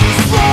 From